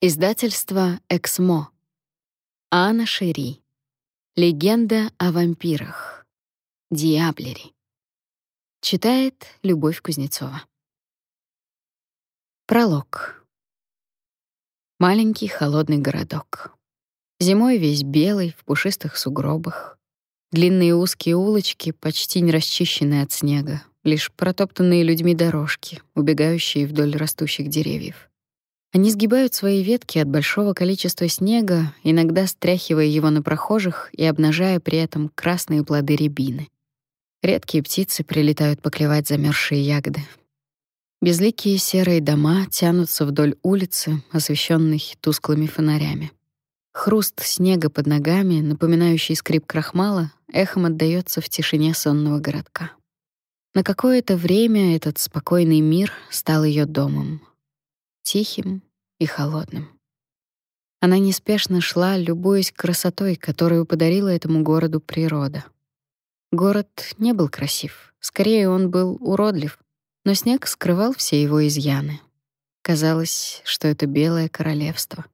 Издательство «Эксмо». Анна Шери. Легенда о вампирах. Диаблери. Читает Любовь Кузнецова. Пролог. Маленький холодный городок. Зимой весь белый, в пушистых сугробах. Длинные узкие улочки, почти не расчищенные от снега, лишь протоптанные людьми дорожки, убегающие вдоль растущих деревьев. Они сгибают свои ветки от большого количества снега, иногда стряхивая его на прохожих и обнажая при этом красные плоды рябины. Редкие птицы прилетают поклевать замерзшие ягоды. Безликие серые дома тянутся вдоль улицы, освещенной тусклыми фонарями. Хруст снега под ногами, напоминающий скрип крахмала, эхом отдаётся в тишине сонного городка. На какое-то время этот спокойный мир стал её домом, тихим и холодным. Она неспешно шла, любуясь красотой, которую подарила этому городу природа. Город не был красив, скорее он был уродлив, но снег скрывал все его изъяны. Казалось, что это белое королевство,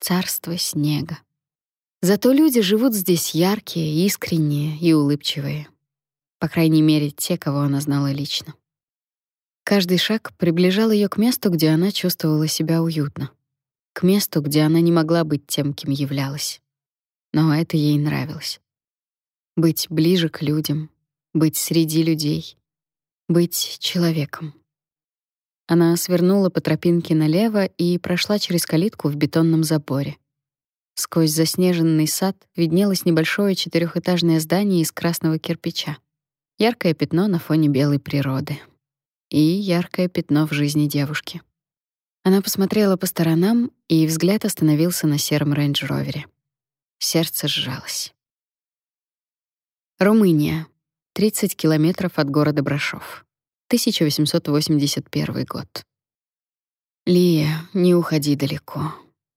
царство снега. Зато люди живут здесь яркие, искренние и улыбчивые. По крайней мере, те, кого она знала лично. Каждый шаг приближал ее к месту, где она чувствовала себя уютно. К месту, где она не могла быть тем, кем являлась. Но это ей нравилось. Быть ближе к людям, быть среди людей, быть человеком. Она свернула по тропинке налево и прошла через калитку в бетонном заборе. Сквозь заснеженный сад виднелось небольшое четырехэтажное здание из красного кирпича. Яркое пятно на фоне белой природы и яркое пятно в жизни девушки. Она посмотрела по сторонам, и взгляд остановился на сером рейндж-ровере. Сердце сжалось. Румыния. 30 километров от города Брашов. 1881 год. Лия, не уходи далеко.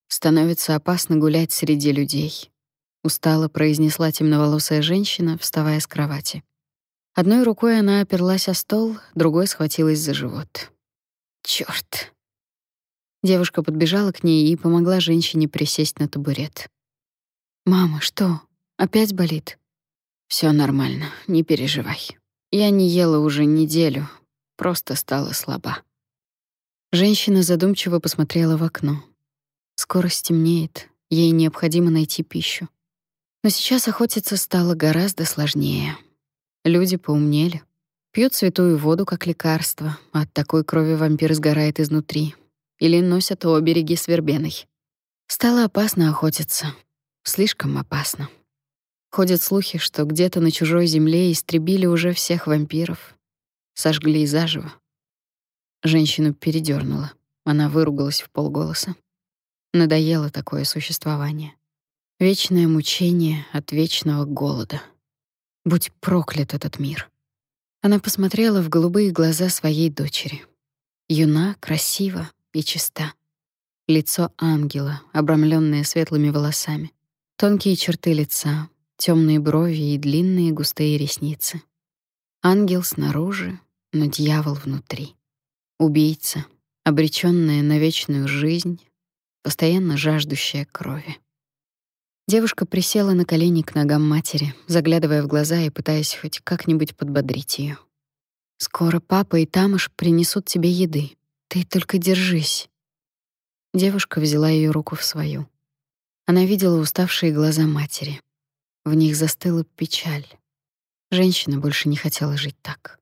Становится опасно гулять среди людей, устало произнесла темноволосая женщина, вставая с кровати. Одной рукой она оперлась о стол, другой схватилась за живот. Чёрт. Девушка подбежала к ней и помогла женщине присесть на табурет. «Мама, что? Опять болит?» Всё нормально, не переживай. Я не ела уже неделю, просто стала слаба». Женщина задумчиво посмотрела в окно. Скоро стемнеет, ей необходимо найти пищу. Но сейчас охотиться стало гораздо сложнее. Люди поумнели. Пьют святую воду как лекарство, а от такой крови вампир сгорает изнутри. Или носят обереги с вербеной. Стало опасно охотиться. Слишком опасно. Ходят слухи, что где-то на чужой земле истребили уже всех вампиров. Сожгли заживо. Женщину передёрнуло. Она выругалась в полголоса. Надоело такое существование. Вечное мучение от вечного голода. Будь проклят этот мир. Она посмотрела в голубые глаза своей дочери. Юна, красива и чиста. Лицо ангела, обрамленное светлыми волосами. Тонкие черты лица, темные брови и длинные густые ресницы. Ангел снаружи, но дьявол внутри. Убийца, обречённая на вечную жизнь, постоянно жаждущая крови. Девушка присела на колени к ногам матери, заглядывая в глаза и пытаясь хоть как-нибудь подбодрить её. Скоро папа и Тамаш принесут тебе еды. Ты только держись. Девушка взяла её руку в свою. Она видела уставшие глаза матери. В них застыла печаль. Женщина больше не хотела жить так.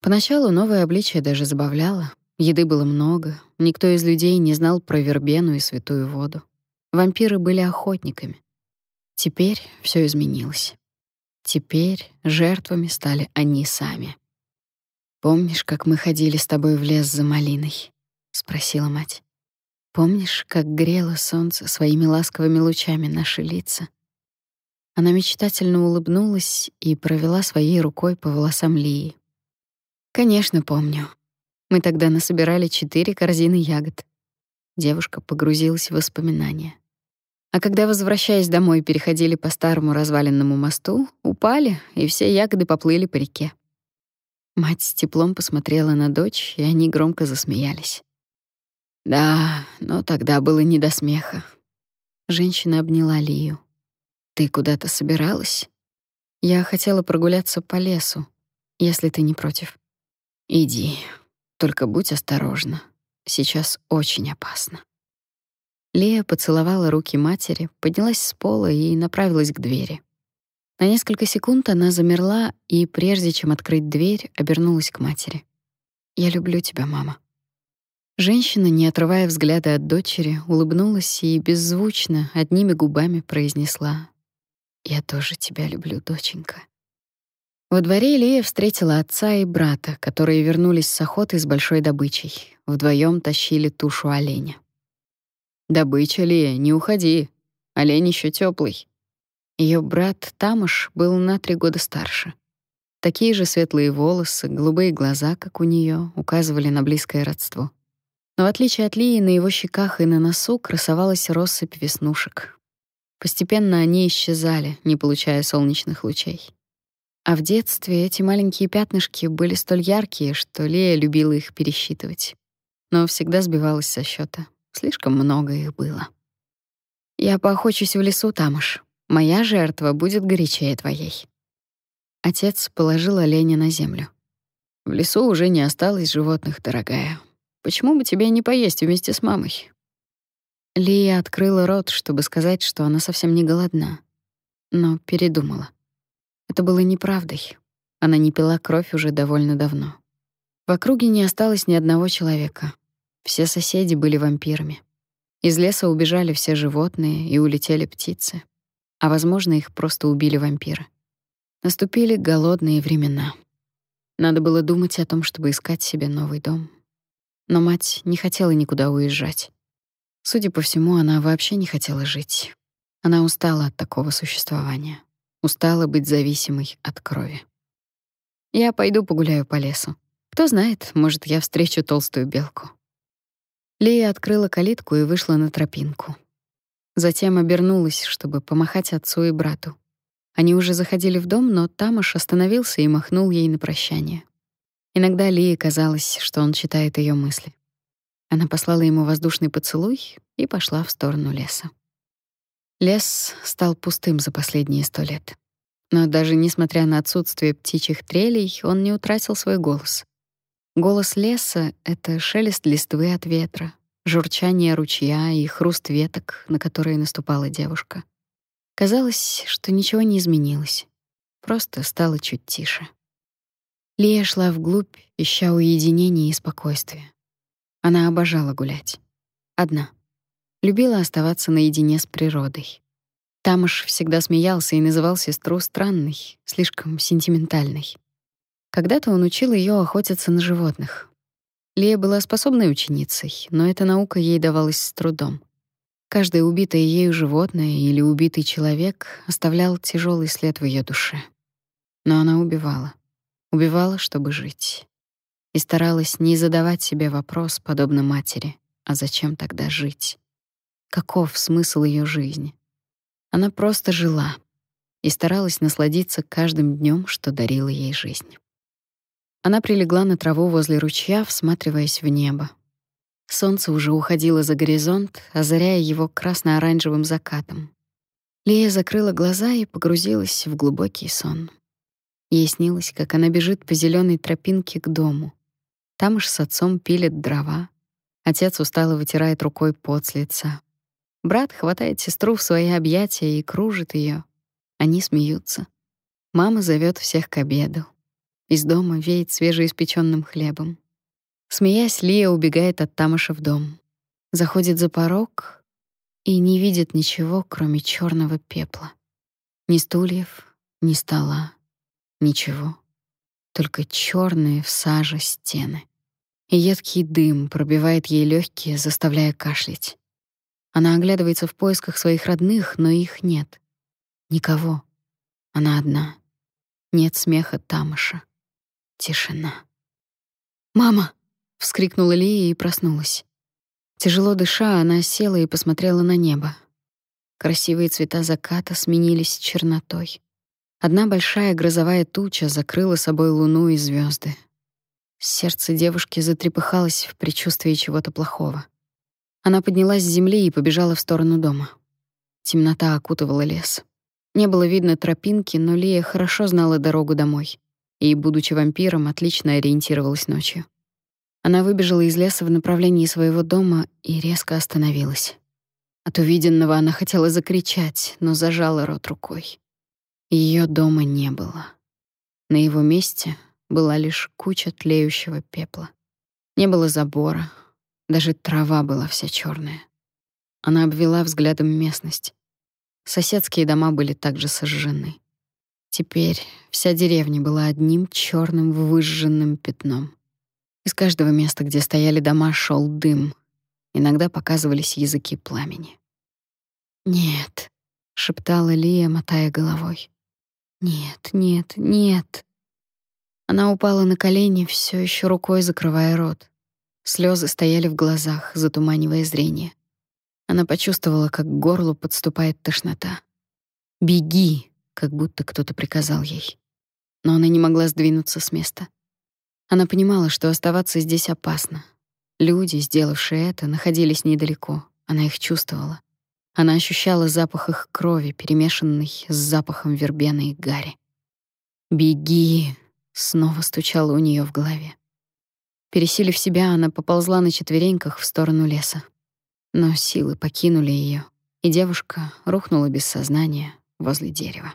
Поначалу новое обличие даже забавляло. Еды было много, никто из людей не знал про вербену и святую воду. Вампиры были охотниками. Теперь все изменилось. Теперь жертвами стали они сами. «Помнишь, как мы ходили с тобой в лес за малиной?» — спросила мать. «Помнишь, как грело солнце своими ласковыми лучами наши лица?» Она мечтательно улыбнулась и провела своей рукой по волосам Лии. «Конечно, помню. Мы тогда насобирали четыре корзины ягод». Девушка погрузилась в воспоминания. А когда, возвращаясь домой, переходили по старому разваленному мосту, упали, и все ягоды поплыли по реке. Мать с теплом посмотрела на дочь, и они громко засмеялись. Да, но тогда было не до смеха. Женщина обняла Лию. Ты куда-то собиралась? Я хотела прогуляться по лесу, если ты не против. Иди, только будь осторожна. Сейчас очень опасно. Лия поцеловала руки матери, поднялась с пола и направилась к двери. На несколько секунд она замерла и, прежде чем открыть дверь, обернулась к матери. «Я люблю тебя, мама». Женщина, не отрывая взгляда от дочери, улыбнулась и беззвучно, одними губами произнесла «Я тоже тебя люблю, доченька». Во дворе Лия встретила отца и брата, которые вернулись с охоты с большой добычей. Вдвоем тащили тушу оленя. Добыча ли, не уходи. Олень еще теплый. Ее брат Тамаш был на три года старше. Такие же светлые волосы, голубые глаза, как у нее, указывали на близкое родство. Но в отличие от Лии, на его щеках и на носу красовалась россыпь веснушек. Постепенно они исчезали, не получая солнечных лучей. А в детстве эти маленькие пятнышки были столь яркие, что Лия любила их пересчитывать. Но всегда сбивалась со счета. Слишком много их было. Я поохочусь в лесу, Тамаш. Моя жертва будет горячее твоей. Отец положил оленя на землю. В лесу уже не осталось животных, дорогая. Почему бы тебе не поесть вместе с мамой? Лия открыла рот, чтобы сказать, что она совсем не голодна, но передумала. Это было неправдой. Она не пила кровь уже довольно давно. В округе не осталось ни одного человека. Все соседи были вампирами. Из леса убежали все животные и улетели птицы. А, возможно, их просто убили вампиры. Наступили голодные времена. Надо было думать о том, чтобы искать себе новый дом. Но мать не хотела никуда уезжать. Судя по всему, она вообще не хотела жить. Она устала от такого существования. Устала быть зависимой от крови. Я пойду погуляю по лесу. Кто знает, может, я встречу толстую белку. Лия открыла калитку и вышла на тропинку. Затем обернулась, чтобы помахать отцу и брату. Они уже заходили в дом, но Тамаш остановился и махнул ей на прощание. Иногда Лии казалось, что он читает ее мысли. Она послала ему воздушный поцелуй и пошла в сторону леса. Лес стал пустым за последние сто лет. Но даже несмотря на отсутствие птичьих трелей, он не утратил свой голос. Голос леса — это шелест листвы от ветра, журчание ручья и хруст веток, на которые наступала девушка. Казалось, что ничего не изменилось, просто стало чуть тише. Лия шла вглубь, ища уединения и спокойствия. Она обожала гулять. Одна. Любила оставаться наедине с природой. Тамаш всегда смеялся и называл сестру странной, слишком сентиментальной. Когда-то он учил ее охотиться на животных. Лия была способной ученицей, но эта наука ей давалась с трудом. Каждое убитое ею животное или убитый человек оставлял тяжелый след в ее душе. Но она убивала. Убивала, чтобы жить. И старалась не задавать себе вопрос, подобно матери, а зачем тогда жить? Каков смысл ее жизни? Она просто жила и старалась насладиться каждым днем, что дарила ей жизнь. Она прилегла на траву возле ручья, всматриваясь в небо. Солнце уже уходило за горизонт, озаряя его красно-оранжевым закатом. Лия закрыла глаза и погрузилась в глубокий сон. Ей снилось, как она бежит по зеленой тропинке к дому. Там уж с отцом пилят дрова. Отец устало вытирает рукой пот с лица. Брат хватает сестру в свои объятия и кружит ее. Они смеются. Мама зовет всех к обеду. Из дома веет свежеиспеченным хлебом. Смеясь, Лия убегает от Тамаша в дом. Заходит за порог и не видит ничего, кроме черного пепла. Ни стульев, ни стола, ничего. Только черные в саже стены. И едкий дым пробивает ей легкие, заставляя кашлять. Она оглядывается в поисках своих родных, но их нет. Никого. Она одна. Нет смеха Тамаша. Тишина. «Мама!» — вскрикнула Лия и проснулась. Тяжело дыша, она села и посмотрела на небо. Красивые цвета заката сменились чернотой. Одна большая грозовая туча закрыла собой луну и звезды. Сердце девушки затрепыхалось в предчувствии чего-то плохого. Она поднялась с земли и побежала в сторону дома. Темнота окутывала лес. Не было видно тропинки, но Лия хорошо знала дорогу домой и, будучи вампиром, отлично ориентировалась ночью. Она выбежала из леса в направлении своего дома и резко остановилась. От увиденного она хотела закричать, но зажала рот рукой. Ее дома не было. На его месте была лишь куча тлеющего пепла. Не было забора, даже трава была вся черная. Она обвела взглядом местность. Соседские дома были также сожжены. Теперь вся деревня была одним черным выжженным пятном. Из каждого места, где стояли дома, шел дым. Иногда показывались языки пламени. «Нет», — шептала Лия, мотая головой. «Нет, нет, нет». Она упала на колени, все еще рукой закрывая рот. Слезы стояли в глазах, затуманивая зрение. Она почувствовала, как к горлу подступает тошнота. «Беги!» — как будто кто-то приказал ей. Но она не могла сдвинуться с места. Она понимала, что оставаться здесь опасно. Люди, сделавшие это, находились недалеко. Она их чувствовала. Она ощущала запах их крови, перемешанный с запахом вербены и гари. «Беги!» — снова стучало у нее в голове. Пересилив себя, она поползла на четвереньках в сторону леса. Но силы покинули ее, и девушка рухнула без сознания возле дерева.